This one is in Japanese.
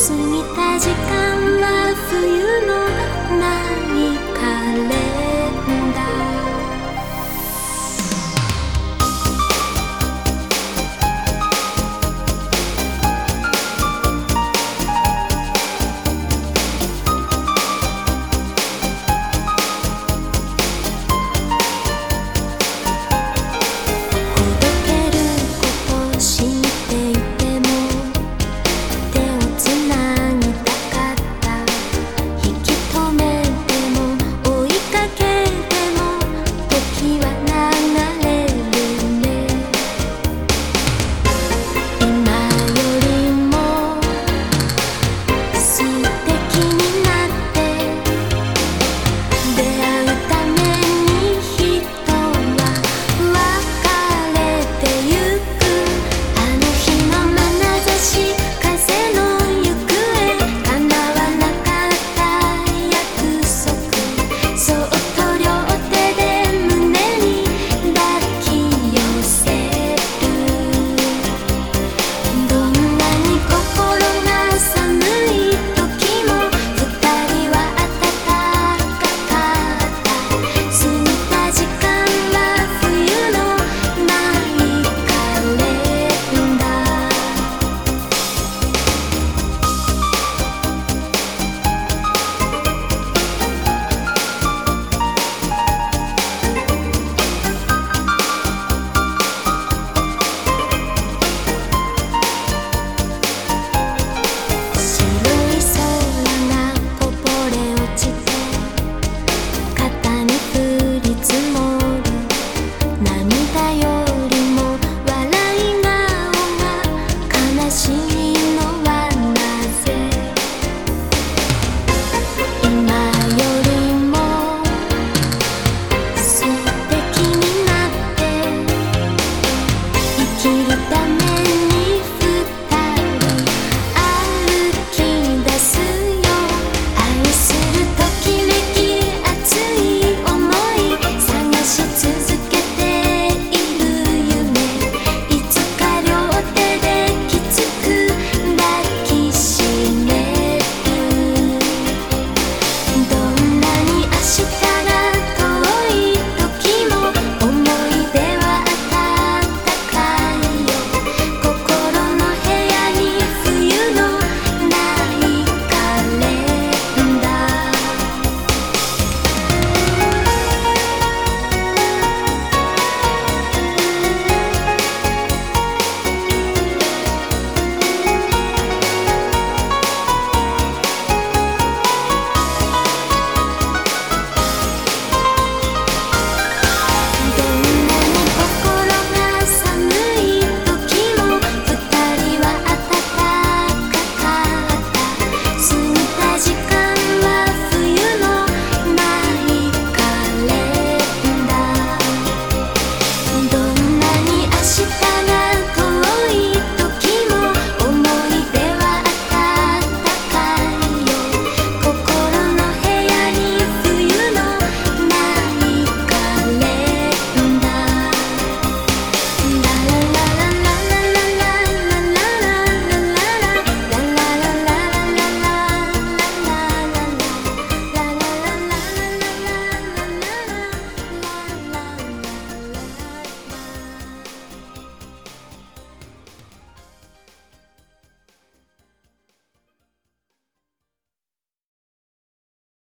過ぎた時間は冬の中